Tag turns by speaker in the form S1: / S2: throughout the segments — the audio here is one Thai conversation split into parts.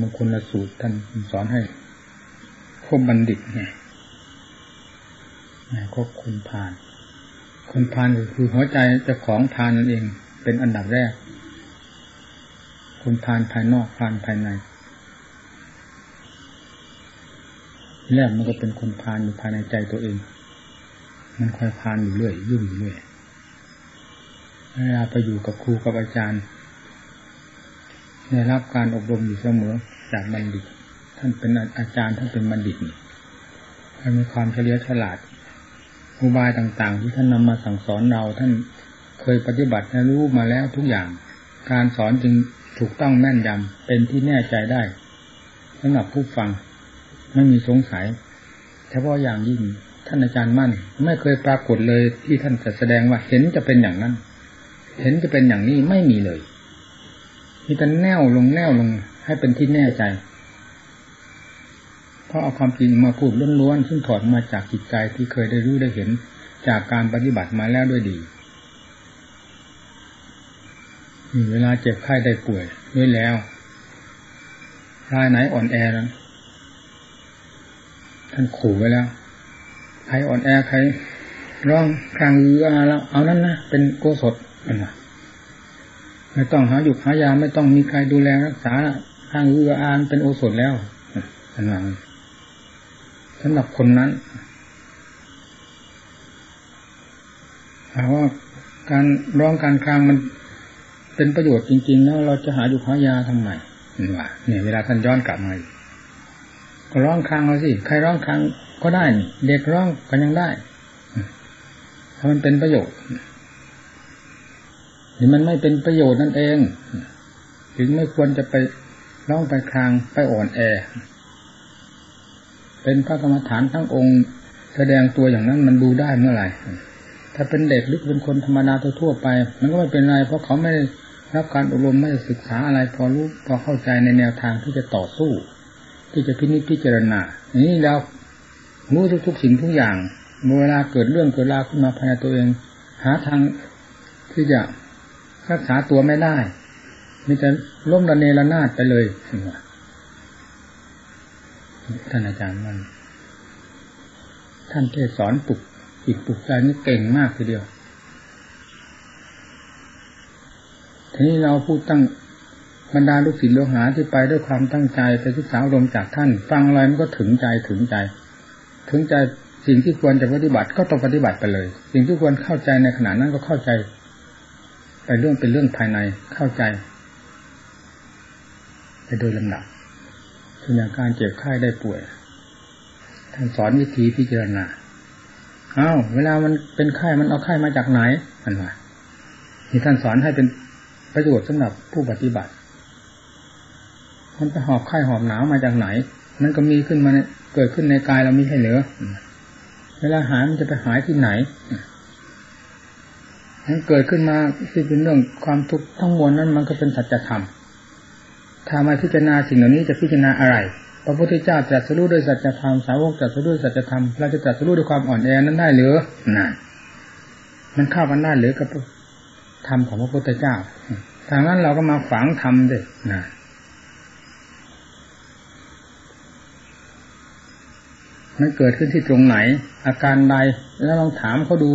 S1: มงคลละสูตรท่านสอนให้คบบัณฑิตไงคบคนพาน คนพานคือหัวใจเจ้าของพานนั่นเอง เป็นอันดับแรก คนพานภายนอกพานภายใน แรกมันก็เป็นคนพานอยู่ภายในใจตัวเอง มันคอยพานอยู่เรื่อยยุ่งอยู่เรื่อยเวลาไปอยู่กับครูกับอาจารย์ ได้รับการอบรมอยู่เสมอจากบัณฑิต ท่านเป็นอาจารย์ท่านเป็นบัณฑิตท่านมีความเฉลียวฉลาดอุบายต่าง ๆ ที่ท่านนำมาสั่งสอนเรา ท่านเคยปฏิบัติและรู้มาแล้วทุกอย่าง การสอนจึงถูกต้องแม่นยำเป็นที่แน่ใจได้สำหรับผู้ฟังไม่มีสงสัยเฉพาะอย่างยิ่งท่านอาจารย์มั่น ไม่เคยปรากฏเลยที่ท่านจะแสดงว่าเห็นจะเป็นอย่างนั้น เห็นจะเป็นอย่างนี้ไม่มีเลย มีแต่แน่วลงแน่วลง ให้เป็นที่แน่ใจ เพราะเอาความจริงมาพูดล้วนๆซึ่งถอดมาจากจิตใจที่เคยได้รู้ได้เห็นจากการปฏิบัติมาแล้วด้วยดีเวลาเจ็บไข้ได้ป่วยด้วยแล้วรายไหนอ่อนแอแล้วท่านขู่ไว้แล้ว ใครอ่อนแอใครร้องครางเรือแล้ว เอานั้นนะเป็นโกศลนะ ไม่ต้องหาหยุกหายาไม่ต้องมีใครดูแลรักษาข้างเรืออานเป็นโอสถแล้วท่านว่าสำหรับคนนั้นหาว่าการร้องการคลางมันเป็นประโยชน์จริงๆแล้วเราจะหาอยู่หายาทำไมเนี่ยเวลาท่านย้อนกลับมาก็ร้องคลางเอาสิใครร้องคลางก็ได้ เด็กร้องก็ยังได้ถ้ามันเป็นประโยชน์ นี่มันไม่เป็นประโยชน์นั่นเอง ถึงไม่ควรจะไปร้องไปคลางไปอ่อนแอ เป็นพระกรรมฐานทั้งองค์ แสดงตัวอย่างนั้นมันดูได้เมื่อไหร่ ถ้าเป็นเด็กหรือเป็นคนธรรมดาทั่วไป มันก็ไม่เป็นไร เพราะเขาไม่ได้รับการอบรมไม่ได้ศึกษาอะไร พอรู้พอเข้าใจในแนวทางที่จะต่อสู้ ที่จะพินิจพิจารณานี้เรารู้ทุกๆสิ่งทุกอย่างเวลาเกิดเรื่องเกิดราวขึ้นมาภายในตัวเอง หาทางที่จะ รักษาตัวไม่ได้ มีแต่ล้มระเนระนาดไปเลยท่านอาจารย์มัน ท่านเทศสอนปลุกจิตปลุกใจนี่เก่งมากทีเดียว ทีนี้เราพูดตั้งบรรดาลูกศิษย์ลูกหาที่ไปด้วยความตั้งใจไปศึกษาอารมจากท่าน ฟังอะไรมันก็ถึงใจถึงใจ ถึงใจสิ่งที่ควรจะปฏิบัติก็ต้องปฏิบัติไปเลย สิ่งที่ควรเข้าใจในขณะนั้นก็เข้าใจ ไปเรื่องเป็นเรื่องภายในเข้าใจ ไปโดยลำดับเช่นอย่างการเจ็บไข้ได้ป่วยท่านสอนวิธีพิจารณาอ้าวเวลามันเป็นไข้มันเอาไข้มาจากไหนอันว่าที่ท่านสอนให้เป็นประโยชน์สำหรับผู้ปฏิบัติมันไปหอบไข้หอบหนาวมาจากไหน มันก็มีขึ้นมาเกิดขึ้นในกายเราไม่ใช่เหรอเวลาหายมันจะไปหายที่ไหน มันเกิดขึ้นมาที่เป็นเรื่องความทุกข์ทั้งมวลนั้นมันก็เป็นสัจธรรมถ้ามาพิจารณาสิ่งเหล่านี้จะพิจารณาอะไร พระพุทธเจ้าตรัสรู้ด้วยสัจธรรมสาวกตรัสรู้ด้วยสัจธรรมเราจะตรัสรู้ด้วยความอ่อนแอนั้นได้หรือนั่นมันเข้ากันได้หรือกับธรรมของพระพุทธเจ้าทางนั้นเราก็มาฝังธรรมเด็นะมันเกิดขึ้นที่ตรงไหน อาการใดแล้วลองถามเขาดู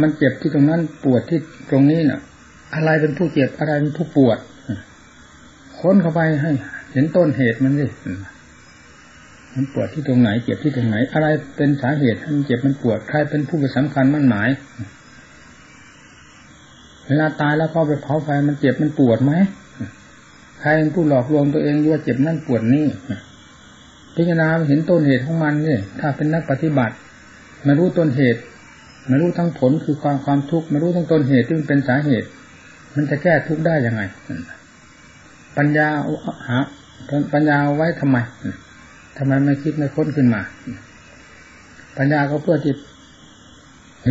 S1: มันเจ็บที่ตรงนั้นปวดที่ตรงนี้น่ะ อะไรเป็นผู้เจ็บอะไรเป็นผู้ปวดค้นเข้าไปให้ เห็นต้นเหตุมันสิมันปวดที่ตรงไหน เจ็บที่ตรงไหน อะไรเป็นสาเหตุมันเจ็บมันปวดใครเป็นผู้ไปสำคัญมั่นหมายเวลาตายแล้วก็ไปเผาไฟมันเจ็บมันปวดไหมใครเป็นผู้หลอกลวงตัวเองว่าเจ็บนั่นปวดนี่พิจารณาเห็นต้นเหตุของมันเนี่ยถ้าเป็นนักปฏิบัติมารู้ต้นเหตุ มารู้ทั้งผลคือความความทุกข์มารู้ทั้งต้นเหตุที่มันเป็นสาเหตุ มันจะแก้ทุกข์ได้ยังไง ปัญญาหาปัญญาไว้ทำไมทำไมไม่คิดไม่ค้นขึ้นมา ปัญญาก็เพื่อที่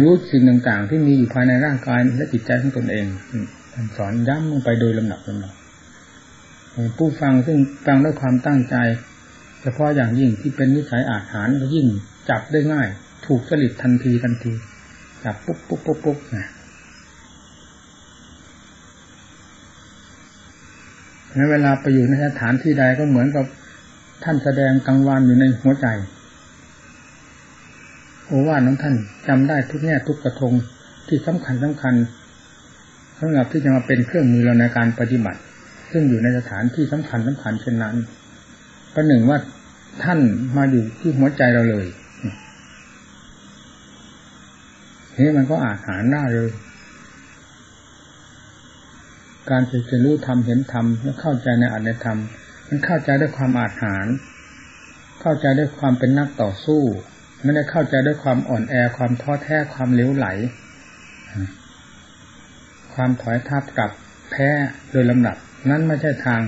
S1: รู้สิ่งต่างๆ ที่มีอยู่ภายในร่างกายและจิตใจของตนเองสอนย้ำลงไปโดยลำดับลำดับผู้ฟังซึ่งฟังด้วยความตั้งใจ เฉพาะอย่างยิ่งที่เป็นนิสัยอาหารก็ยิ่งจับได้ง่าย ถูกสลิดทันทีทันที จับปุ๊บปุ๊บปุ๊บปุ๊บนะในเวลาไปอยู่ในสถานที่ใดก็เหมือนกับท่านแสดงกลางวันอยู่ในหัวใจ โอวาทของท่านจำได้ทุกแง่ทุกกระทงที่สำคัญสำคัญสำหรับที่จะมาเป็นเครื่องมือเราในการปฏิบัติ ซึ่งอยู่ในสถานที่สำคัญสำคัญเช่นนั้นประหนึ่งว่าท่านมาอยู่ที่หัวใจเราเลย นี่มันก็อาจหาหน้าเลย การจะรู้ธรรมเห็นธรรมและเข้าใจในอัตในธรรม มันเข้าใจด้วยความอาจหาร เข้าใจด้วยความเป็นนักต่อสู้ไม่ได้เข้าใจด้วยความอ่อนแอความท้อแท้ความเลี้ยวไหล ความถอยทับกับแพ้โดยลำดับ นั้นไม่ใช่ทาง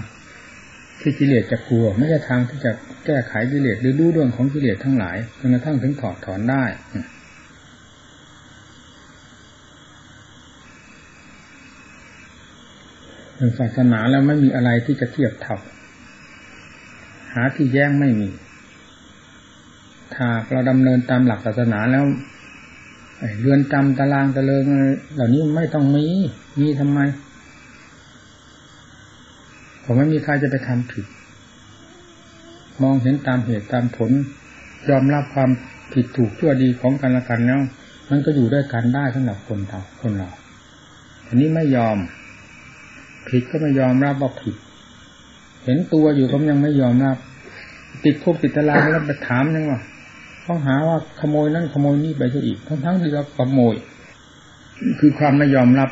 S1: ที่กิเลสจะกลัว ไม่ใช่ทางที่จะแก้ไขกิเลสหรือดูดวงของกิเลสทั้งหลายจนกระทั่งถึงถอดถอนได้ ศาสนาแล้วไม่มีอะไรที่จะเทียบเท่าหาที่แย้งไม่มีถ้าเราดำเนินตามหลักศาสนาแล้วเรือนจำตารางตะเลิงเหล่านี้ไม่ต้องมี มีทำไม ผมไม่มีใครจะไปทำผิด มองเห็นตามเหตุตามผล ยอมรับความผิดถูกชั่วดีของกันและกันแล้วมันก็อยู่ด้วยกันได้สำหรับคนเราคนเราอันนี้ไม่ยอม ผิดก็ไม่ยอมรับว่าผิด เห็นตัวอยู่ก็ยังไม่ยอมรับติดคุกติดตารางแล้วไปถามยังว่าต้องหาว่าขโมยนั่นขโมยนี่ไปซะอีกทั้งทั้งที่เราขโมย คือความไม่ยอมรับ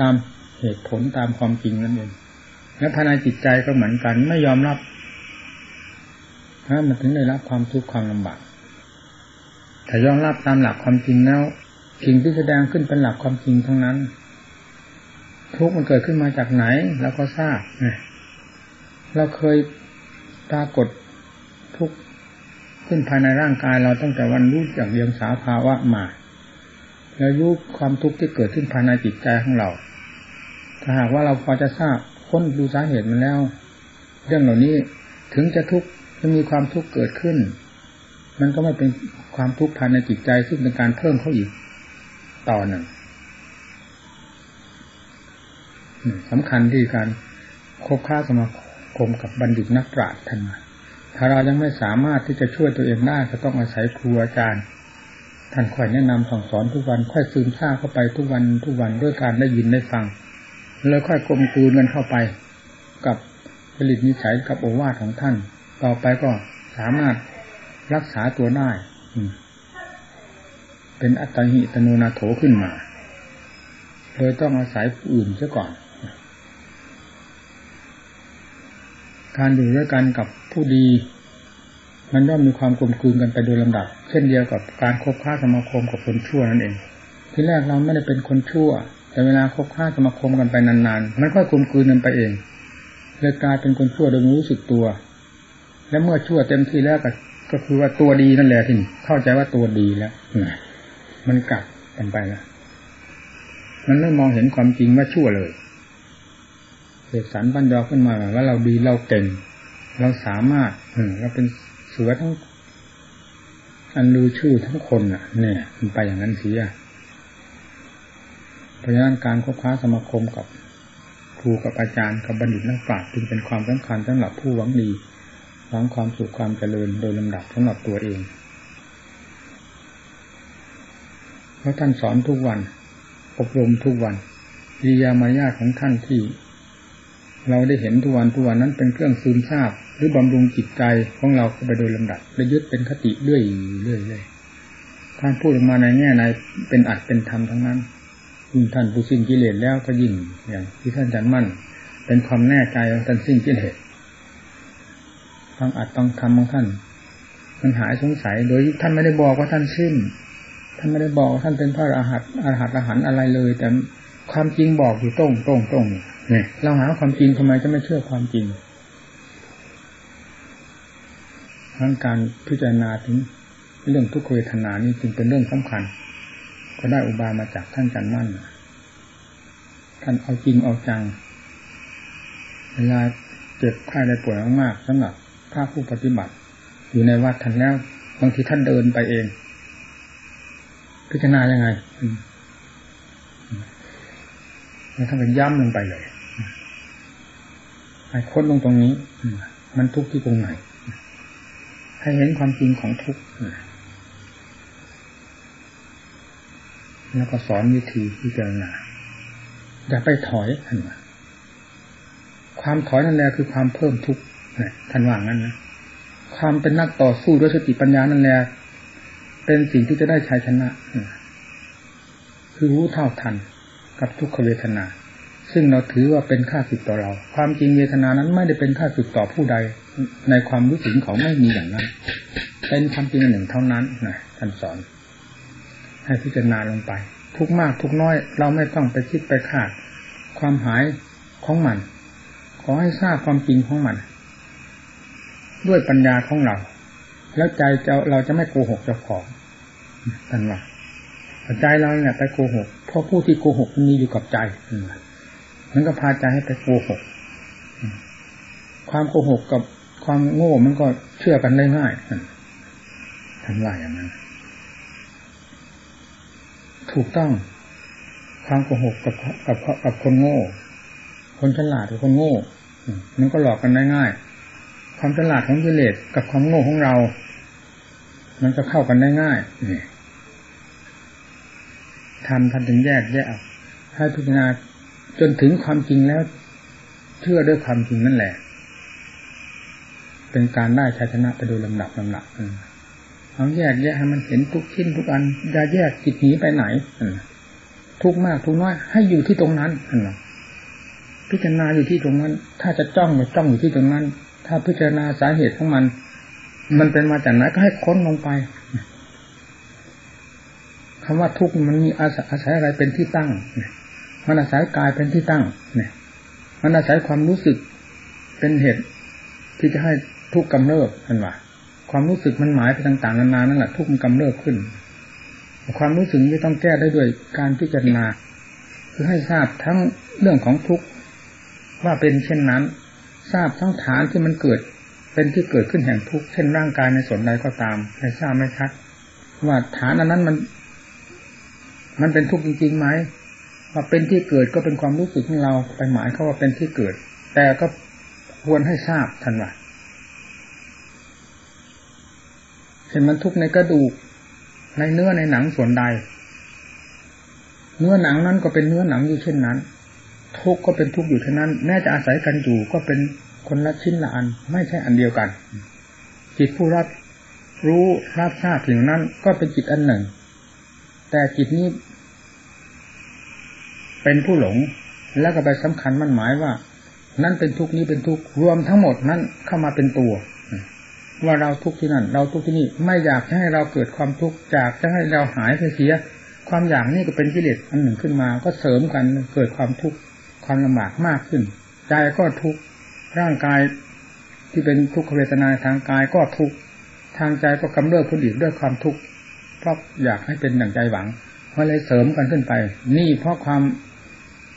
S1: ตามเหตุผลตามความจริงนั่นเองและภายในจิตใจก็เหมือนกันไม่ยอมรับถ้ามันถึงได้รับความทุกข์ความลำบากถ้ายอมรับตามหลักความจริงแล้วสิ่งที่แสดงขึ้นเป็นหลักความจริงทั้งนั้น ทุกข์มันเกิดขึ้นมาจากไหนเราก็ทราบเราเคยปรากฏทุกข์ขึ้นภายในร่างกายเราตั้งแต่วันรู้จักเรียงสาภาวะมา แล้วยุคความทุกข์ที่เกิดขึ้นภายในจิตใจของเรา ถ้าหากว่าเราพอจะทราบค้นดูสาเหตุมันแล้ว เรื่องเหล่านี้ถึงจะทุกข์จะมีความทุกข์เกิดขึ้น มันก็ไม่เป็นความทุกข์ภายในจิตใจซึ่งเป็นการเพิ่มเขาอีกต่อหนึ่ง สำคัญที่การคบค้าสมาคมกับบัณฑิตนักปราชญ์ท่านถ้าเรายังไม่สามารถที่จะช่วยตัวเองได้ก็ต้องอาศัยครูอาจารย์ ท่านค่อยแนะนำสั่งสอนทุกวัน ค่อยซึมซาเข้าไปทุกวันทุกวันด้วยการได้ยินได้ฟัง แล้วค่อยกลมกลืนกันเข้าไป กับผลิตนิสัยกับโอวาทของท่าน ต่อไปก็สามารถรักษาตัวได้เป็นอัตหิตโนนาโถขึ้นมา โดยต้องอาศัยผู้อื่นซะก่อน การอยู่ด้วยกันกับผู้ดี มันย่อมมีความกลมกลืนกันไปโดยลำดับ เช่นเดียวกับการคบค้าสมาคมกับคนชั่วนั่นเอง ที่แรกเราไม่ได้เป็นคนชั่ว แต่เวลาคบค้าสมาคมกันไปนานๆ มันก็กลมกลืนกันไปเองเลยกลายเป็นคนชั่วโดยรู้สึกตัว และเมื่อชั่วเต็มที่แล้วก็ก็คือว่าตัวดีนั่นแหละที่เข้าใจว่าตัวดีแล้วมันกลับกันไปแล้วมันไม่มองเห็นความจริงว่าชั่วเลย เสกสรรบัญยอขึ้นมาว่าเราดีเราเก่ง เราสามารถเราเป็นเสือทั้งอันดูชื่อทั้งคนอะ เนี่ยมันไปอย่างนั้นเสียเพราะฉะนั้นการคบค้าสมาคมกับครูกับอาจารย์กับบัณฑิตนักปราชญ์จึงเป็นความสำคัญสำหรับผู้หวังดีหวังความสุขความเจริญโดยลำดับสำหรับตัวเอง เพราะท่านสอนทุกวัน อบรมทุกวันวิยามายาของท่านที่ เราได้เห็นทุกวันทุกวันนั้นเป็นเครื่องซึมซาบหรือบำรุงจิตใจของเราไปโดยลำดับได้ยึดเป็นคติเรื่อยเรื่อยเลยท่านพูดออกมาในแง่ในเป็นอัดเป็นธรรมทั้งนั้นยิ่งท่านผู้สิ้นกิเลสแล้วก็ยิ่งอย่างที่ท่านจันมั่น เป็นความแน่ใจของท่านสิ้นกิเลสต้องอัดต้องทำของท่านมันหายสงสัยโดยท่านไม่ได้บอกว่าท่านสิ้น ท่านไม่ได้บอกว่าท่านเป็นพระอรหัตอรหัตอรหันอะไรเลย แต่ความจริงบอกอยู่ตรงตรงตรง เนี่ยเราหาความจริงทำไมจะไม่เชื่อความจริงทั้งการพิจารณาถึงเรื่องทุกขเวทนานี่จึงเป็นเรื่องสำคัญ ก็ได้อุบายมาจากท่านจันมั่นท่านเอาจริงเอาจังเวลาเจ็บไข้ได้ป่วยมากๆสำหรับพระผู้ปฏิบัติ อยู่ในวัดท่านแล้ว บางทีท่านเดินไปเอง พิจารณายังไงแล้วท่านก็ย้ำลงไปเลย ให้ค้นลงตรงนี้ มันทุกข์ที่ตรงไหน ให้เห็นความจริงของทุกข์แล้วก็สอนวิธีพิจารณาอย่าไปถอยท่านว่าความถอยนั่นแหละคือความเพิ่มทุกข์ท่านว่างั้นนะความเป็นนักต่อสู้ด้วยสติปัญญานั่นแหละเป็นสิ่งที่จะได้ชัยชนะ คือรู้เท่าทันกับทุกขเวทนา ซึ่งเราถือว่าเป็นค่าสึกต่อเรา ความจริงเวทนานั้นไม่ได้เป็นค่าสึกต่อผู้ใด ในความรู้สึกเขาไม่มีอย่างนั้น เป็นความจริงหนึ่งเท่านั้นนะท่านสอน ให้พิจารณาลงไป ทุกมากทุกน้อย เราไม่ต้องไปคิดไปคาด ความหายของมัน ขอให้ทราบความจริงของมัน ด้วยปัญญาของเรา แล้วใจเราจะไม่โกหกเจ้าของท่านว่าใจเราเนี่ยไปโกหกเพราะผู้ที่โกหกมันมีอยู่กับใจ มันก็พาใจให้ไปโกหก ความโกหกกับความโง่มันก็เชื่อกันได้ง่ายท่านว่าอย่างนั้น ถูกต้อง ความโกหกกับกับกับคนโง่ คนฉลาดกับคนโง่ มันก็หลอกกันได้ง่าย ความฉลาดของกิเลสกับความโง่ของเรา มันจะเข้ากันได้ง่ายนี่ทำท่านถึงแยกแยกให้พิจารณา จนถึงความจริงแล้ว เชื่อด้วยความจริงนั่นแหละ เป็นการได้ชัยชนะไปโดยลำดับลำดับเอาแยกแยกให้มันเห็นทุกชิ้นทุกอันอย่าแยกจิตหนีไปไหนทุกมากทุกน้อย ให้อยู่ที่ตรงนั้นพิจารณาอยู่ที่ตรงนั้น ถ้าจะจ้องก็จ้องอยู่ที่ตรงนั้น ถ้าพิจารณาสาเหตุของมัน มันเป็นมาจากไหนก็ให้ค้นลงไปคำว่าทุกข์มันมีอาศัยอะไรเป็นที่ตั้ง มันอาศัยกายเป็นที่ตั้ง เนี่ย มันอาศัยความรู้สึกเป็นเหตุที่จะให้ทุกข์กำเริบอันว่าความรู้สึกมันหมายไปต่างๆนานานั่นแหละทุกข์มันกำเริบขึ้น ความรู้สึกนี้ต้องแก้ได้ด้วยการพิจารณา คือให้ทราบทั้งเรื่องของทุกข์ว่าเป็นเช่นนั้น ทราบทั้งฐานที่มันเกิด เป็นที่เกิดขึ้นแห่งทุกข์เช่นร่างกายในส่วนใดก็ตามให้ทราบไม่ชัดว่าฐานอันนั้นมัน มันเป็นทุกข์จริงๆไหม ว่าเป็นที่เกิดก็เป็นความรู้สึกของเราไปหมายเขาว่าเป็นที่เกิด แต่ก็ควรให้ทราบทันว่าเห็นมันทุกข์ในกระดูกในเนื้อในหนังส่วนใด เนื้อหนังนั้นก็เป็นเนื้อหนังอยู่เช่นนั้น ทุกข์ก็เป็นทุกข์อยู่เช่นนั้น แม้จะอาศัยกันอยู่ก็เป็นคนละชิ้นละอัน ไม่ใช่อันเดียวกัน จิตผู้รับรู้รับทราบถึงนั้นก็เป็นจิตอันหนึ่ง แต่จิตนี้ เป็นผู้หลง แล้วก็ไปสำคัญมั่นหมายว่า นั่นเป็นทุกนี้เป็นทุกรวมทั้งหมดนั้นเข้ามาเป็นตัว ว่าเราทุกที่นั่น เราทุกที่นี่ไม่อยากให้เราเกิดความทุกข์จากจะให้เราหายไปเสีย ความอยากนี่ก็เป็นกิเลสอันหนึ่งขึ้นมา ก็เสริมกันเกิดความทุกข์ความลำบากมากขึ้นใจก็ทุกข์ร่างกายที่เป็นทุกขเวทนาทางกายก็ทุกข์ทางใจก็กำเริบขึ้นอีกด้วยความทุกข์เพราะอยากให้เป็นดั่งใจหวังมันเลยเสริมกันขึ้นไป นี่เพราะความ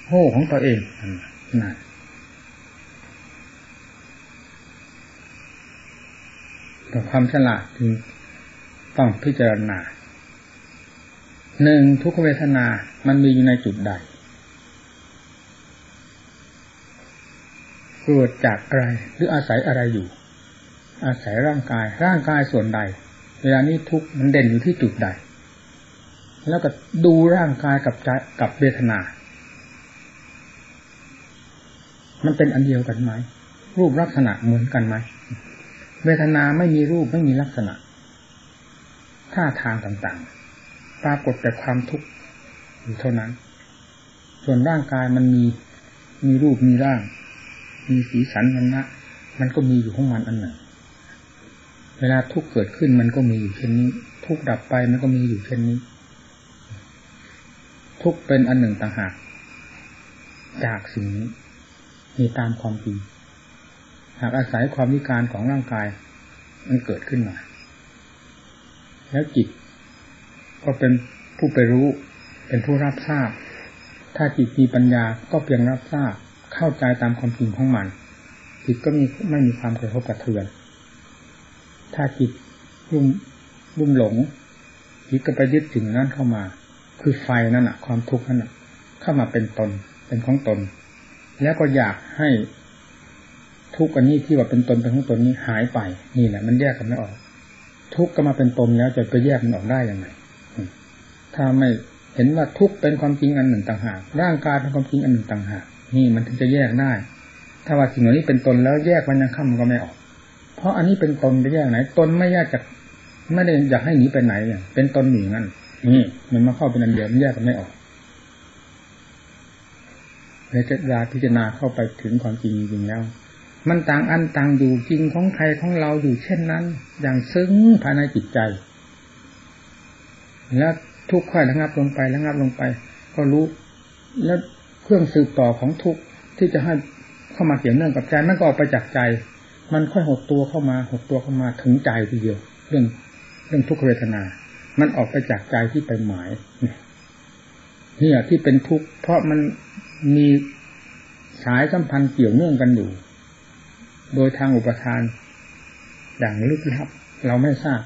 S1: โง่ของตัวเองนั่นแต่ความฉลาดจึงต้องพิจารณาหนึ่งทุกเวทนา มันมีอยู่ในจุดใด เกิดจากอะไรหรืออาศัยอะไรอยู่ อาศัยร่างกาย ร่างกายส่วนใด เวลานี้ทุกมันเด่นอยู่ที่จุดใด แล้วก็ดูร่างกายกับใจกับเวทนา มันเป็นอันเดียวกันไหมรูปลักษณะเหมือนกันไหมเวทนาไม่มีรูปไม่มีลักษณะท่าทางต่างๆ ปรากฏแต่ความทุกข์อยู่เท่านั้น ส่วนร่างกายมันมีมีรูปมีร่าง มีสีสันมันนะมันก็มีอยู่ของมันอันหนึ่งเวลาทุกข์เกิดขึ้นมันก็มีอยู่เช่นนี้ ทุกข์ดับไปมันก็มีอยู่เช่นนี้ ทุกข์เป็นอันหนึ่งต่างหากจากสิ่งนี้ มีตามความจริงหากอาศัยความวิการของร่างกาย มันเกิดขึ้นมา แล้วจิต ก็เป็นผู้ไปรู้ เป็นผู้รับทราบ ถ้าจิตมีปัญญาก็เพียงรับทราบ เข้าใจตามความจริงของมัน จิตก็มีไม่มีความกระทบกระเทือน ถ้าจิตรุ่มรุ่มหลง จิตก็ไปยึดสิ่งนั้นเข้ามา คือไฟนั่นอะ ความทุกข์นั่นอะ เข้ามาเป็นตน เป็นของตน แล้วก็อยากให้ทุกอันนี้ที่ว่าเป็นตนเป็นของตนนี้หายไป นี่แหละ มันแยกกันไม่ออก ทุกก็มาเป็นตนแล้วจะไปแยกมันออกได้ยังไงถ้าไม่เห็นว่าทุกเป็นความจริงอันหนึ่งต่างหากร่างกายเป็นความจริงอันหนึ่งต่างหากนี่มันถึงจะแยกได้ ถ้าว่าสิ่งเหล่านี้เป็นตนแล้วแยกมันยังข้ามก็ไม่ออก เพราะอันนี้เป็นตนไปแยกไหน ตนไม่แยกจากไม่ได้อยากให้หนีไปไหนเนี่ยเป็นตนหนีงั้นนี่มันมาเข้าเป็นอันเดียวมันแยกกันไม่ออก ในเจตาพิจารณาเข้าไปถึงความจริงจริงแล้ว มันต่างอันต่างอยู่จริงของใครของเราอยู่เช่นนั้น อย่างซึ้งภายในจิตใจ แล้วทุกข์ค่อยระงับลงไประงับลงไป ก็รู้ แล้วเครื่องสืบต่อของทุกข์ที่จะให้เข้ามาเกี่ยวเนื่องกับใจมันก็ออกไปจากใจ มันค่อยหดตัวเข้ามาหดตัวเข้ามาถึงใจทีเดียว เรื่องเรื่องทุกขเวทนา มันออกไปจากใจที่ไปหมายเนี่ยที่เป็นทุกข์เพราะมัน มีสายสัมพันธ์เกี่ยวเนื่องกันอยู่ โดยทางอุปทาน อย่างลึกลับ เราไม่ทราบ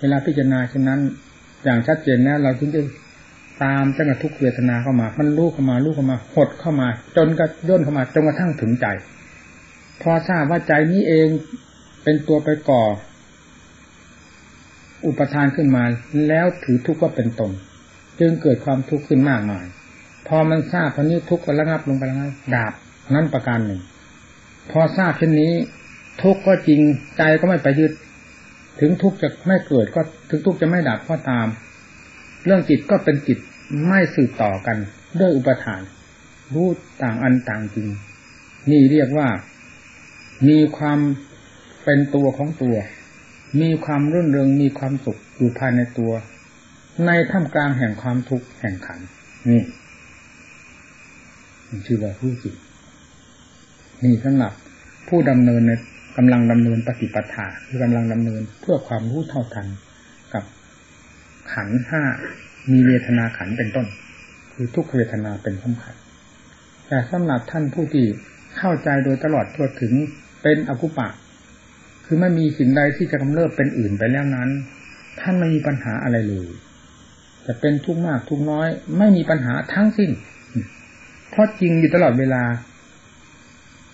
S1: เวลาพิจารณาเช่นนั้น อย่างชัดเจนแล้วเราถึงจะตามตั้งแต่ทุกเวทนาเข้ามา มันลูกเข้ามาลูกเข้ามาหดเข้ามา จนกระย่นเข้ามาจนกระทั่งถึงใจ พอทราบว่าใจนี้เองเป็นตัวไปก่อ อุปทานขึ้นมา แล้วถือทุกข์ว่าเป็นตนจึงเกิดความทุกข์ขึ้นมากมาย พอมันทราบพอนี้ทุกข์ก็ระงับลงไปแล้วดาบนั่นประการหนึ่ง พอทราบเช่นนี้ ทุกข์ก็จริงใจก็ไม่ไปยึด ถึงทุกข์จะไม่เกิดก็ถึงทุกข์จะไม่ดับก็ตาม เรื่องจิตก็เป็นจิตไม่สืบต่อกันด้วยอุปทาน รู้ต่างอันต่างจริง นี่เรียกว่า มีความเป็นตัวของตัว มีความรื่นเริงมีความสุขอยู่ภายในตัว ในท่ามกลางแห่งความทุกข์แห่งขันนี่ ชื่อว่าผู้จิตนี่สำหรับผู้ดำเนินในกำลังดำเนินปฏิปทาคือกำลังดำเนินเพื่อความรู้เท่าทันกับขันห้ามีเวทนาขันเป็นต้น คือทุกเวทนาเป็นสำคัญแต่สำหรับท่านผู้ที่เข้าใจโดยตลอดทั่วถึงเป็นอกุปะ คือไม่มีสิ่งใดที่จะกำเริบเป็นอื่นไปแล้วนั้น ท่านไม่มีปัญหาอะไรเลยจะเป็นทุกข์มากทุกน้อย ไม่มีปัญหาทั้งสิ้น เพราะจริงอยู่ตลอดเวลา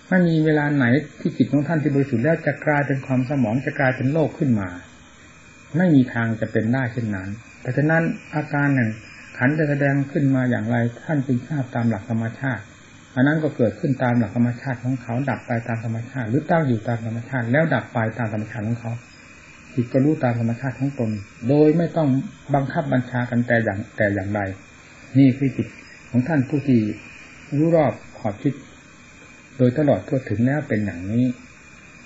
S1: ไม่มีเวลาไหนที่จิตของท่านที่บริสุทธิ์แล้วจะกลายเป็นความสมองจะกลายเป็นโลกขึ้นมา ไม่มีทางจะเป็นได้เช่นนั้นเพราะฉะนั้นอาการหนึ่งขันจะแสดงขึ้นมาอย่างไรท่านจึงทราบตามหลักธรรมชาติอันนั้นก็เกิดขึ้นตามหลักธรรมชาติของเขา ดับไปตามธรรมชาติ หรือตั้งอยู่ตามธรรมชาติ แล้วดับไปตามธรรมชาติของเขาจิตก็รู้ตามธรรมชาติของตน โดยไม่ต้องบังคับบัญชากันแต่อย่างแต่อย่างใดนี่คือจิตของท่านผู้ที่ รู้รอบขอบคิด โดยตลอดทั่วถึงแล้วเป็นอย่างนี้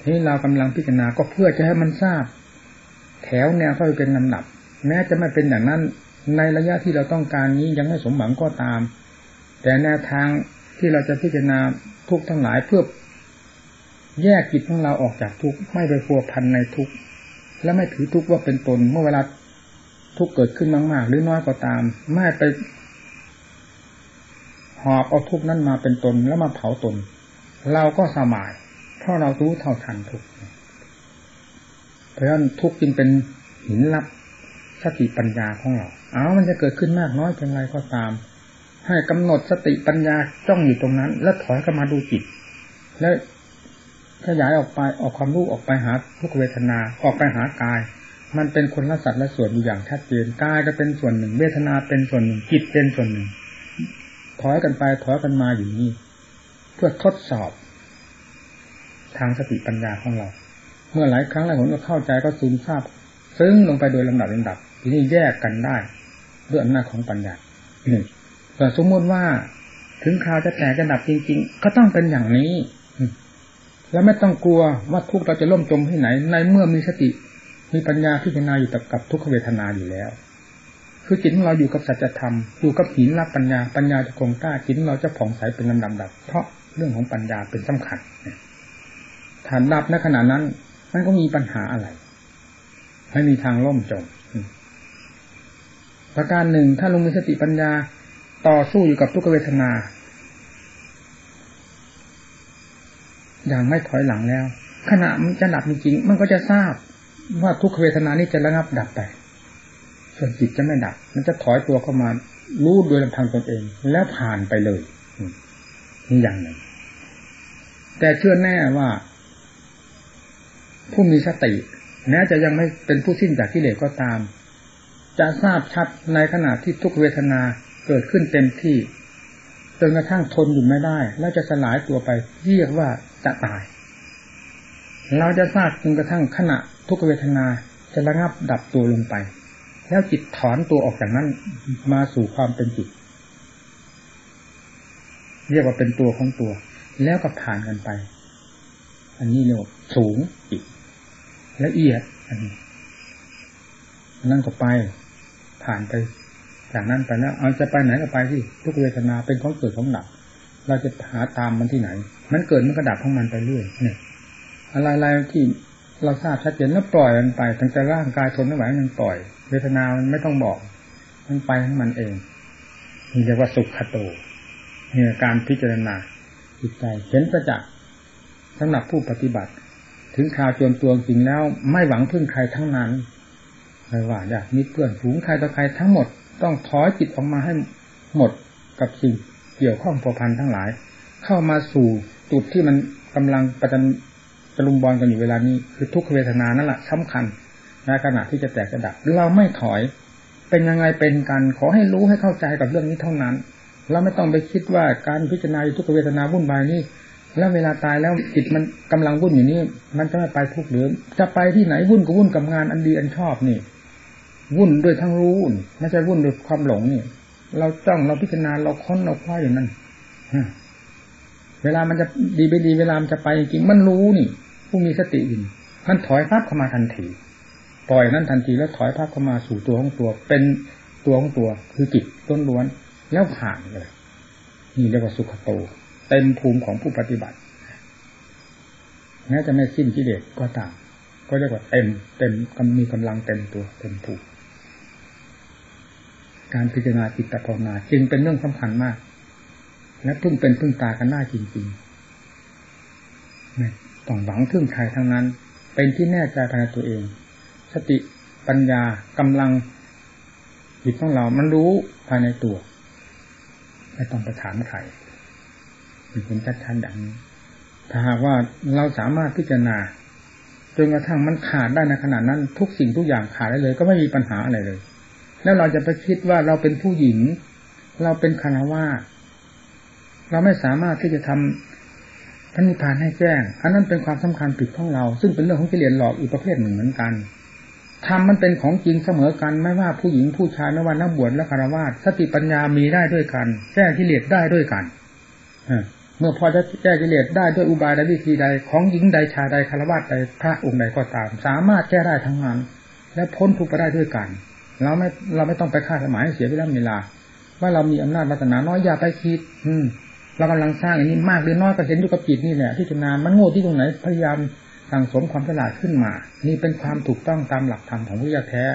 S1: ที่เรากำลังพิจารณาก็เพื่อจะให้มันทราบ แถวแนวเข้าไปเป็นลำดับ แม้จะไม่เป็นอย่างนั้น ในระยะที่เราต้องการนี้ยังไม่สมหวังก็ตาม แต่แนวทางที่เราจะพิจารณาทุกทั้งหลายเพื่อ แยกจิตของเราออกจากทุกไม่ไปพัวพันในทุกและไม่ถือทุกว่าเป็นตนเมื่อเวลาทุกเกิดขึ้นมาก ๆ หรือน้อยก็ตาม ไม่ไป หอบเอาทุกนั้นมาเป็นตนแล้วมาเผาตน เราก็สบายเพราะเรารู้เท่าทันทุกเพราะฉะนั้นทุกจึงเป็นหินลับสติปัญญาของเรา เอามันจะเกิดขึ้นมากน้อยเป็นไรก็ตาม ให้กำหนดสติปัญญาจ้องอยู่ตรงนั้น แล้วถอยก็มาดูจิต แล้วขยายออกไปออกความรู้ออกไปหาทุกเวทนาออกไปหากาย มันเป็นคนละสัตว์ละส่วนอยู่อย่างชัดเจนกายก็เป็นส่วนหนึ่ง เวทนาเป็นส่วนหนึ่งจิตเป็นส่วนหนึ่ง ถอยกันไปถอยกันมาอยู่นี่เพื่อทดสอบ ทางสติปัญญาของเรา เมื่อหลายครั้งหลายหนก็เข้าใจก็ซึมซาบซึ้งลงไปโดยลำดับลำดับ ทีนี้แยกกันได้ด้วยอำนาจของปัญญาหนึ่งแต่สมมติว่าถึงคราวจะแตกจะดับจริง ๆ ก็ต้องเป็นอย่างนี้แล้วไม่ต้องกลัวว่าทุกเราจะล่มจมที่ไหน ในเมื่อมีสติ มีปัญญาพิจารณาอยู่กับทุกขเวทนาอยู่แล้ว คือจิตของเราอยู่กับสัจธรรมอยู่กับหินรับปัญญาปัญญาจะคงกล้าจิตเราจะผ่องใสเป็นลำดับดับเพราะเรื่องของปัญญาเป็นสำคัญฐานดับในขณะนั้นมันก็มีปัญหาอะไรไม่มีทางล่มจมประการหนึ่งถ้าลงมีสติปัญญาต่อสู้อยู่กับทุกเวทนา อย่างไม่ถอยหลังแล้ว ขณะมันจะดับจริงมันก็จะทราบว่าทุกเวทนานี้จะระงับดับไป ส่วนจิตจะไม่ดับ มันจะถอยตัวเข้ามารู้โดยลำพังตนเอง แล้วผ่านไปเลยนี่อย่างหนึ่ง แต่เชื่อแน่ว่า ผู้มีสติแม้จะยังไม่เป็นผู้สิ้นจากกิเลสก็ตาม จะทราบชัดในขณะที่ทุกเวทนาเกิดขึ้นเต็มที่จนกระทั่งทนอยู่ไม่ได้ แล้วจะสลายตัวไปเรียกว่าจะตาย เราจะทราบจนกระทั่งขณะทุกเวทนาจะระงับดับตัวลงไป แล้วจิตถอนตัวออกจากนั้น มาสู่ความเป็นจิต เรียกว่าเป็นตัวของตัว แล้วก็ผ่านกันไป อันนี้เรียกว่าสูงอีกละเอียด อันนี้นั่นก็ไป ผ่านไป จากนั้นไปแล้ว เอาจะไปไหนก็ไปที่ทุกเวทนาเป็นของเกิดของดับเราจะหาตามมันที่ไหน มันเกิดมันก็ดับของมันไปเรื่อยเนี่ยอะไรๆที่ เราทราบชัดเจนแล้วปล่อยมันไปตั้งแต่ร่างกายทนไม่ไหวมันปล่อย เวทนามันไม่ต้องบอก มันไปของมันเองนี่เรียกว่าสุขโตเนี่การพิจารณาจิตใจเห็นประจักษ์สำหรับผู้ปฏิบัติ ถึงคราวจวนตัวจริงแล้ว ไม่หวังพึ่งใครทั้งนั้นไม่ว่าอยากมีเพื่อนฝูงใครต่อใครทั้งหมด ต้องถอยจิตออกมาให้หมดกับสิ่งเกี่ยวข้องผัวพันทั้งหลาย เข้ามาสู่จุดที่มันกำลังประจันะลุมบอลกันอยู่เวลานี้คือทุกขเวทนานั่นแหละสำคัญในขณะที่จะแตกกระดับ เราไม่ถอย เป็นยังไงเป็นกันขอให้รู้ให้เข้าใจกับเรื่องนี้เท่านั้น เราไม่ต้องไปคิดว่าการพิจารณาทุกขเวทนาวุ่นวายนี้แล้วเวลาตายแล้วจิตมันกำลังวุ่นอยู่นี่มันจะไม่ไปทุกข์หรือจะไปที่ไหนวุ่นก็วุ่นกับงานอันดีอันชอบนี่ วุ่นด้วยทั้งรู้ไม่ใช่วุ่นด้วยความหลงนี่ เราจ้องเราพิจารณาเราค้นเราคว้าอย่างนั้นเวลามันจะดีไปดีเวลามันจะไปจริงมันรู้นี่ ผู้มีสติอินมันถอยภาพเข้ามาทันทีปล่อยนั้นทันทีแล้วถอยภาพเข้ามาสู่ตัวของตัว เป็นตัวของตัว คือจิตต้นล้วนแล้วผ่านเลยนี่เรียกว่าสุขโต เต็มภูมิของผู้ปฏิบัติแม้จะไม่สิ้นกิเลสก็ตาม ก็เรียกว่าเต็ม เต็มกำมีกำลังเต็มตัวเต็มภูมิการพิจารณาจิตภาวนาจึงเป็นเรื่องสำคัญมาก และพึ่งเป็นพึ่งตากันหน้าจริงๆ ต้องหวังพึ่งใครทั้งนั้น เป็นที่แน่ใจภายในตัวเอง สติปัญญากำลังจิตของเรา มันรู้ภายในตัว ไม่ต้องไปถามใครเป็นชัดๆอย่างนี้ถ้าหากว่าเราสามารถพิจารณาจนกระทั่งมันขาดได้ในขณะนั้น ทุกสิ่งทุกอย่างขาดได้เลย ก็ไม่มีปัญหาอะไรเลย แล้วเราจะไปคิดว่าเราเป็นผู้หญิง เราเป็นคารวาเราไม่สามารถที่จะทำ พระนิพพานให้แจ้ง อันนั้นเป็นความสำคัญผิดของเรา ซึ่งเป็นเรื่องของกิเลสหลอกอีกประเภทหนึ่งเหมือนกันทำมันเป็นของจริงเสมอกันไม่ว่าผู้หญิงผู้ชายไม่ว่านักบวชและคารวะสติปัญญามีได้ด้วยกัน แก้กิเลสได้ด้วยกันเมื่อพอจะแก้กิเลสได้ด้วยอุบายและวิธีใดของหญิงใดชายใดคารวะใดพระองค์ใดก็ตาม สามารถแก้ได้ทั้งนั้น และพ้นทุกข์ไปได้ด้วยกัน เราไม่เราไม่ต้องไปฆ่าสมัยเสียเวลาเวลา ว่าเรามีอำนาจวาสนาน้อยอย่าไปคิด อืม เรากำลังสร้างอย่างนี้มากหรือน้อยก็เห็นอยู่กับจิตนี่แหละที่จารณามันโง่ที่ตรงไหนพยายามสั่งสมความฉลาดขึ้นมา นี่เป็นความถูกต้องตามหลักธรรมของวิทยาแท้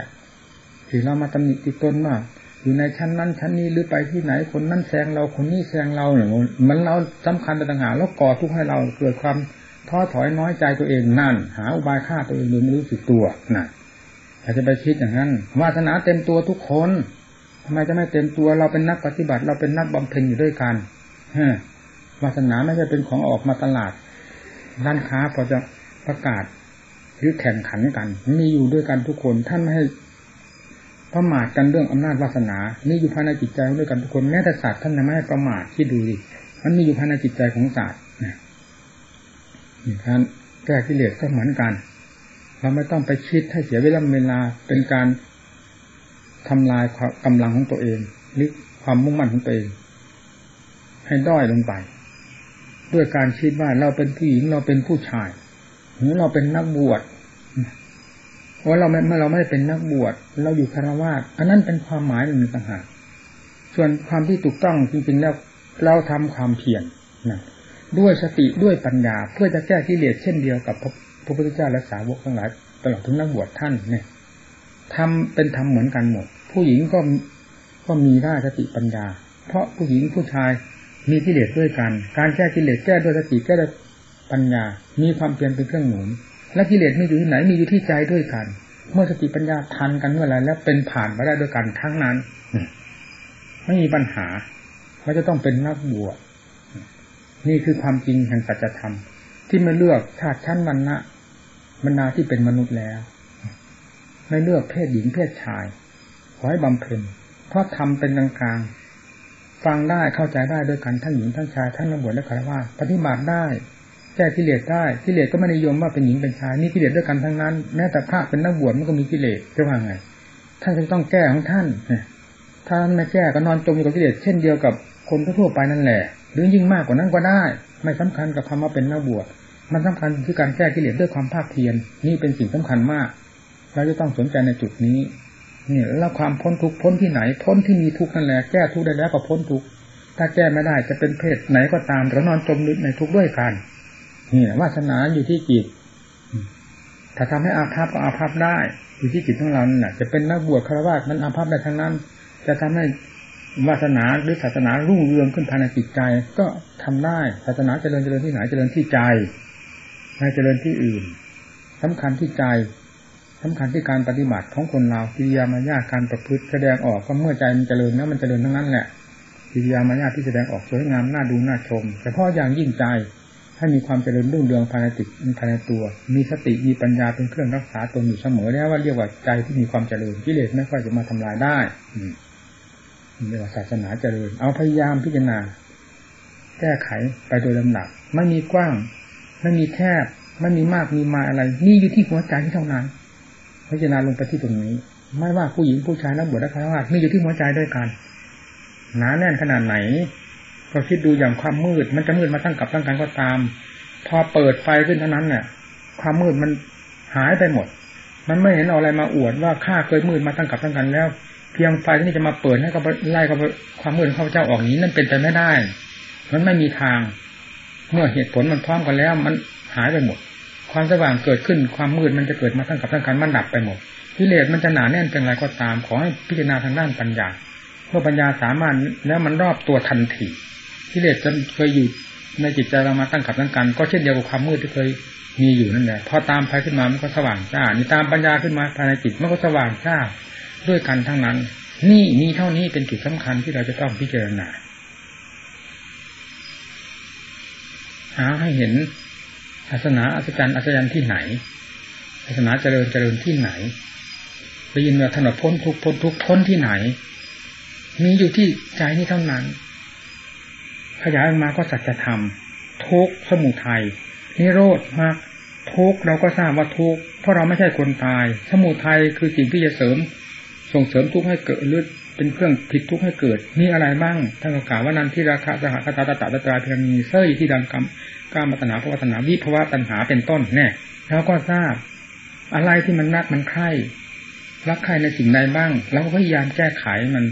S1: ที่เรามาตำหนิติตนมาอยู่ในชั้นนั้นชั้นนี้หรือไปที่ไหนคนนั้นแซงเราคนนี้แซงเราเนี่ยมันเราสำคัญต่างหากแล้วก่อทุกข์ให้เราเกิดความท้อถอยน้อยใจตัวเองนั่น หาอุบายฆ่าตัวเองโดยไม่รู้สึกตัวน่ะถ้าจะไปคิดอย่างนั้นวาสนาเต็มตัวทุกคนทำไมจะไม่เต็มตัวเราเป็นนักปฏิบัติ เราเป็นนักบำเพ็ญอยู่ด้วยกัน วาสนาไม่ใช่เป็นของออกมาตลาด ร้านค้าพอจะประกาศหรือแข่งขันกัน มีอยู่ด้วยกันทุกคนท่านไม่ให้ประมาทกันเรื่องอำนาจวาสนา นี่อยู่ภายในจิตใจด้วยกันทุกคนแม้แต่ศาสตร์ท่านยังไม่ให้ประมาทที่ดูดิมันมีอยู่ภายในจิตใจของศาสตร์นี่การแก้กิเลสก็เหมือนกัน เราไม่ต้องไปคิดให้เสียเวลาเวลาเป็นการทำลายกำลังของตัวเองหรือความมุ่งมั่นของตัวเอง ให้ด้อยลงไป ด้วยการคิดว่าเราเป็นผู้หญิงเราเป็นผู้ชายหรือเราเป็นนักบวชว่าเราไม่เมื่อเราไม่ได้เป็นนักบวชเราอยู่คารวะอันนั้นเป็นความหมายหนึ่งต่างหากส่วนความที่ถูกต้องจริงๆแล้วเราทำความเพียรนะด้วยสติด้วยปัญญา เพื่อจะแก้กิเลสเช่นเดียวกับพระพุทธเจ้าและสาวกทั้งหลายตลอดถึงนักบวชท่านเนี่ยทำเป็นธรรมเหมือนกันหมด ผู้หญิงก็ก็มีได้สติปัญญา เพราะผู้หญิงผู้ชาย มีกิเลสด้วยกัน การแก้กิเลสแก้ด้วยสติแก้ด้วยปัญญา มีความเพียรเป็นเครื่องหนุน และกิเลสมีอยู่ที่ไหนมีอยู่ที่ใจด้วยกัน เมื่อสติปัญญาทันกันเมื่อไรแล้วเป็นผ่านไปได้ด้วยกันทั้งนั้นไม่มีปัญหาเขาจะต้องเป็นนักบวชนี่คือความจริงแห่งสัจธรรม ที่ไม่เลือกชาติชั้นวรรณะบรรดาที่เป็นมนุษย์แล้ว ไม่เลือกเพศหญิงเพศชายขอให้บำเพ็ญเพราะทำเป็นกลางกลาง ฟังได้เข้าใจได้ด้วยกันทั้งหญิงทั้งชายทั้งนักบวชและคารวะปฏิบัติได้แก้กิเลสได้กิเลสก็ไม่นิยมว่าเป็นหญิงเป็นชายนี่กิเลสด้วยกันทั้งนั้น แม้แต่พระเป็นนักบวชมันก็มีกิเลสจะว่าไงท่านจะต้องแก้ของท่านถ้าไม่แก้ก็นอนจมอยู่กับกิเลสเช่นเดียวกับคนทั่วไปนั่นแหละ หรือยิ่งมากกว่านั้นก็ได้ ไม่สำคัญกับคำว่าเป็นนักบวชมันสำคัญที่การแก้กิเลสด้วยความภาคเพียรนี่เป็นสิ่งสำคัญมากเราจะต้องสนใจในจุดนี้ นี่แล้วความพ้นทุกพ้นที่ไหน พ้นที่มีทุกนั่นแหละแก้ทุกได้แล้วก็พ้นทุกถ้าแก้ไม่ได้จะเป็นเพศไหนก็ตามเรานอนจมในทุกด้วยกันนี่วาสนาอยู่ที่จิต ถ้าทำให้อาภัพก็อาภัพได้ อยู่ที่จิตของเราเนี่ยจะเป็นนักบวชคารวะมันอาภัพได้ทั้งนั้น จะทำให้วาสนาหรือศาสนารุ่งเรืองขึ้นภายในจิตใจ ก็ทำได้ศาสนาเจริญเจริญที่ไหนเจริญที่ใจไม่เจริญที่อื่นสำคัญที่ใจ สำคัญที่การปฏิบัติของคนเรากิริยามารยาการประพฤติแสดงออกก็เมื่อใจมันเจริญนะมันเจริญทั้งนั้นแหละกิริยามารยาที่แสดงออกสวยงามน่าดูน่าชมแต่เพราะอย่างยิ่งใจให้มีความเจริญรุ่งเรืองภายในจิภายในตัว มีสติมีปัญญาเป็นเครื่องรักษาตนอยู่เสมอแล้วว่าเรียกว่าใจที่มีความเจริญกิเลสไม่ค่อยจะมาทำลายได้เรียกว่าศาสนาเจริญ เอาพยายามพิจารณา แก้ไขไปโดยลำดับไม่มีกว้าง ไม่มีแคบ ไม่มีมากมีมาอะไร นี่อยู่ที่หัวใจที่เท่านั้น พิจารณาลงไปที่ตรงนี้ ไม่ว่าผู้หญิงผู้ชายนักบวชนักฆราวาสมีอยู่ที่หัวใจด้วยกันหนาแน่นขนาดไหน ก็คิดดูอย่างความมืด มันจะมืดมาตั้งกับตั้งกันก็ตาม พอเปิดไฟขึ้นเท่านั้นเนี่ยความมืดมันหายไปหมด มันไม่เห็นอะไรมาอวดว่าข้าเคยมืดมาตั้งกับตั้งกันแล้ว เพียงไฟที่จะมาเปิดให้กับไล่กับความมืดของข้าพเจ้าออกนี้นั่นเป็นไปไม่ได้มันไม่มีทาง เมื่อเหตุผลมันพร้อมกันแล้ว มันหายไปหมด ความสว่างเกิดขึ้นความมืดมันจะเกิดมาตั้งกับตั้งกันมันดับไปหมดกิเลสมันจะหนาแน่นเป็นไรก็ตาม ขอให้พิจารณาทางด้านปัญญาเมื่อปัญญาสามารถแล้วมันรอบตัวทันทีกิเลสจะเคยอยู่ในจิตใจเรามาตั้งกับตั้งกัน ก็เช่นเดียวกับความมืดที่เคยมีอยู่นั่นแหละพอตามไฟขึ้นมามันก็สว่างจ้านี่ตามปัญญาขึ้นมาภายในจิตมันก็สว่างจ้าด้วยกันทั้งนั้น นี่มีเท่านี้เป็นจุดสำคัญที่เราจะต้องพิจารณาหาให้เห็น ศาสนาอัศจรรย์อัศจรรย์ที่ไหน ศาสนาเจริญเจริญที่ไหนไปยินว่าถนนพ้นทุกพ้นทุกพ้นที่ไหน มีอยู่ที่ใจนี้เท่านั้น ขยายมาก็สัจธรรม ทุกสมุทัยนิโรธมากทุกเราก็ทราบว่าทุกเพราะเราไม่ใช่คนตาย สมุทัยคือสิ่งที่จะเสริม ส่งเสริมทุกให้เกิดหรือเป็นเครื่องผิดทุกให้เกิด มีอะไรบ้างท่านกล่าวว่านันที่ราคาสหคตาตตาตตราเพียงมีเสยที่ดังกรรม กามตัณหาภวตัณหาวิภวะตัณหาเป็นต้นแน่แล้วก็ทราบ อะไรที่มันรักมันใคร่รักใครในสิ่งใดบ้างเราก็พยายามแก้ไขมัน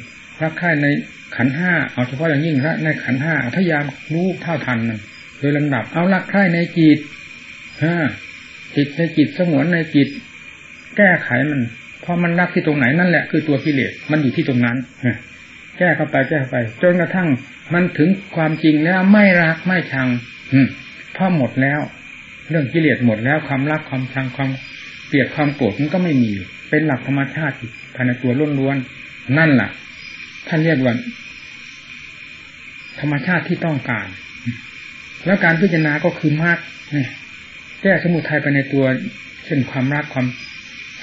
S1: รักใครในขันห้าเอาเฉพาะอย่างยิ่งละในขันห้าพยายามรู้เท่าทันมันโดยลำดับเอาลักใคร่ในจิตฮะจิตในจิตสงวนในจิต แก้ไขมันพอมันรักที่ตรงไหนนั่นแหละคือตัวกิเลสมันอยู่ที่ตรงนั้นแก้เข้าไปแก้เข้าไป จนกระทั่งมันถึงความจริงแล้วไม่รักไม่ชัง พอหมดแล้ว เรื่องกิเลสหมดแล้วความรักความชังความเกลียดความโกรธมันก็ไม่มี เป็นหลักธรรมชาติภายในตัวล้วนๆนั่นแหละท่านเรียกว่าธรรมชาติที่ต้องการ แล้วการพิจารณาก็คือมากเนี่ยแก้สมุทัยไปในตัว เช่นความรักความ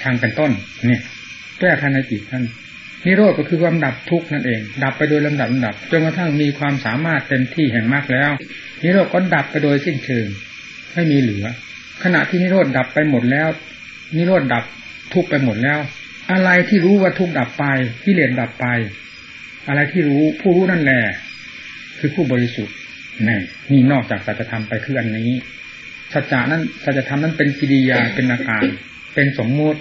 S1: ชังเป็นต้น เนี่ย แก้ภายในจิตท่าน นิโรธก็คือความดับทุกข์นั่นเอง ดับไปโดยลำดับลำดับจนกระทั่งมีความสามารถเต็มที่แห่งมากแล้ว นิโรธก็ดับไปโดยสิ้นเชิงไม่มีเหลือ ขณะที่นิโรธดับไปหมดแล้ว นิโรธดับทุกข์ไปหมดแล้ว อะไรที่รู้ว่าทุกข์ดับไปที่เลนดับไป อะไรที่รู้ผู้รู้นั่นแหละคือผู้บริสุทธิ์นี่นี่นอกจากสัจธรรมไปคืออันนี้สัจจานั้นสัจธรรมนั้นเป็นกิริยาเป็นอาการ เป็นสมมุติ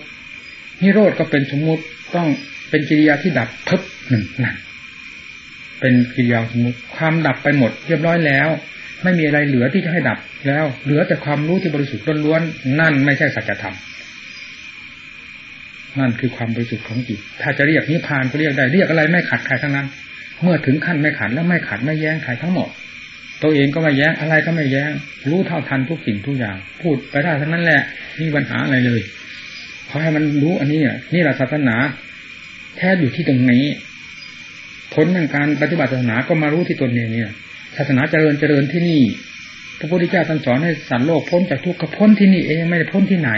S1: นิโรธก็เป็นสมมุติต้อง เป็นกิริยาที่ดับทึบหนึ่งนั่นเป็นกิริยาสมมุติความดับไปหมด เรียบร้อยแล้ว ไม่มีอะไรเหลือที่จะให้ดับแล้ว เหลือแต่ความรู้ที่บริสุทธิ์ล้วนๆนั่นไม่ใช่สัจธรรมนั่นคือความบริสุทธิ์ของจิต ถ้าจะเรียกนิพพานก็เรียกได้ เรียกอะไรไม่ขัดใครทั้งนั้น เมื่อถึงขั้นไม่ขัดแล้วไม่ขัดไม่แย้งใครทั้งหมด ตัวเองก็ไม่แย้งอะไรก็ไม่แย้ง รู้เท่าทันทุกสิ่งทุกอย่าง พูดไปได้ทั้งนั้นแหละ มีปัญหาอะไรเลย ขอให้มันรู้อันนี้นี่แหละศาสนา แท้อยู่ที่ตรงนี้ ผลของการปฏิบัติศาสนาก็มารู้ที่ตนเองเนี่ย ศาสนาเจริญเจริญที่นี่ พระพุทธเจ้าท่านสอนให้สัตว์โลกพ้นจากทุกข์ก็พ้นที่นี่เองไม่ได้พ้นที่ไหน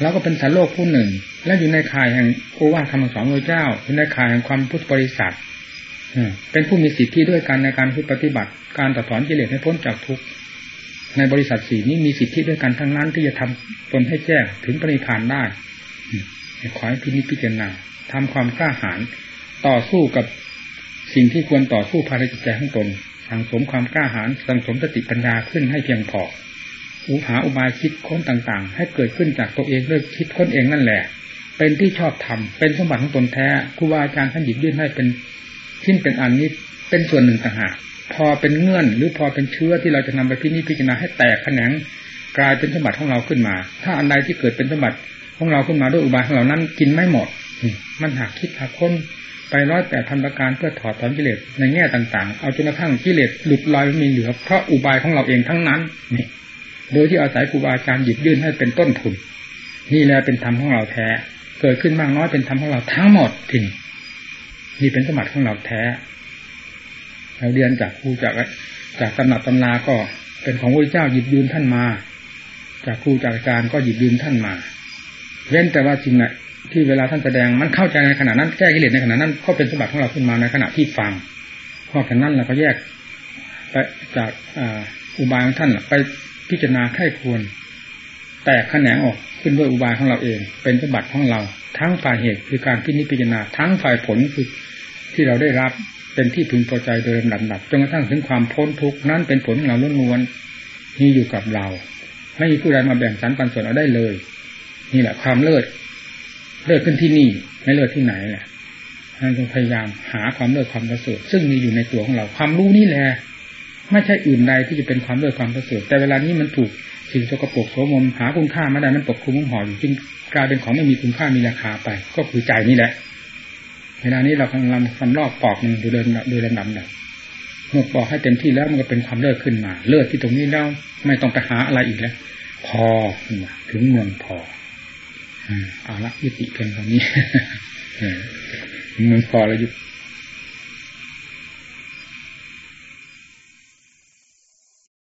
S1: เราก็เป็นสัตว์โลกผู้หนึ่ง และอยู่ในข่ายแห่งโอวาทคำสอนพระเจ้าอยู่ในข่ายแห่งความพุทธบริษัทเป็นผู้มีสิทธิด้วยกันในการปฏิบัติ การตัดถอนกิเลสให้พ้นจากทุกข์ในบริษัทสี่นี้มีสิทธิด้วยกันทั้งนั้นที่จะทำตนให้แจ้งถึงปณิพานได้ ขอให้พินิจพิจารณาทำความกล้าหาญต่อสู้กับสิ่งที่ควรต่อสู้ภารกิจใจของตนสังสมความกล้าหาญสังสมสติปัญญาขึ้นให้เพียงพออุหาอุบายคิดค้นต่างๆ ให้เกิดขึ้นจากตัวเองเลือกคิดค้นเองนั่นแหละ เป็นที่ชอบทำเป็นสมบัติของตนแท้ครูบาอาจารย์ท่านหยิบยื่นให้เป็นชิ้นเป็นอันนี้เป็นส่วนหนึ่งต่างหากพอเป็นเงื่อนหรือพอเป็นเชื้อที่เราจะนำไปพินิจพิจารณาให้แตกแขนงกลายเป็นสมบัติของเราขึ้นมา ถ้าอันใดที่เกิดเป็นสมบัติ ของเราขึ้นมาด้วยอุบายของเรานั้นกินไม่หมด มันหากคิดหากค้นไปร้อยแปดพันประการเพื่อถอดถอนกิเลสในแง่ต่างๆ เอาจนกระทั่งกิเลสหลุดลอยไม่มีเหลือเพราะอุบายของเราเองทั้งนั้นนี่ โดยที่อาศัยครูบาอาจารย์หยิบยื่นให้เป็นต้นทุน นี่แหละเป็นธรรมของเราแท้ เกิดขึ้นมากน้อยเป็นธรรมของเราทั้งหมดทิ้งนี่เป็นสมบัติของเราแท้ เราเรียนจากครูจากจากตำหนักตำนาก็เป็นของพระเจ้าหยิบยืนท่านมา จากครูจากอาจารย์ก็หยิบยืนท่านมา เว้นแต่ว่าจริงน่ะที่เวลาท่านแสดงมันเข้าใจในขณะนั้นแก้กิเลสในขณะนั้นก็เป็นสมบัติของเราขึ้นมาในขณะที่ฟังเพราะฉะนั้นเราก็แยกไปจากอุบายของท่านไปพิจารณาไข้ควร แตกแขนงออกขึ้นด้วยอุบายของเราเอง เป็นสมบัติของเรา ทั้งฝ่ายเหตุคือการพิจิจารณาทั้งฝ่ายผลคือที่เราได้รับเป็นที่พึงพอใจโดยลำดับจนกระทั่งถึงความพ้นทุกข์นั้นเป็นผลของเราล้วนๆนี่อยู่กับเรา ไม่มีผู้ใดมาแบ่งสรรปันส่วนเราได้เลย นี่แหละความเลิศเลิศขึ้นที่นี่ ไม่เลิศที่ไหนแหละเราต้องพยายามหาความเลิศความประเสริฐซึ่งมีอยู่ในตัวของเรา ความรู้นี่แหละไม่ใช่อื่นใดที่จะเป็นความเลิศความประเสริฐแต่เวลานี้มันถูกสิ่งสกปรกโสมมหาคุณค่าไม่ได้มันปกคลุมห่ออยู่จึงกลายเป็นของไม่มีคุณค่ามีราคาไป ก็คือใจนี่แหละเวลานี้เรากำลังสำลอกปอกมันดูเดินดูระดับแบบเมื่อปอกให้เต็มที่แล้วมันก็เป็นความเลิศขึ้นมา เลิศที่ตรงนี้แล้วไม่ต้องไปหาอะไรอีกแล้ว พอถึงเมืองพอ เอาละยุติกันตอนนี้เมืองพอแล้วยุติ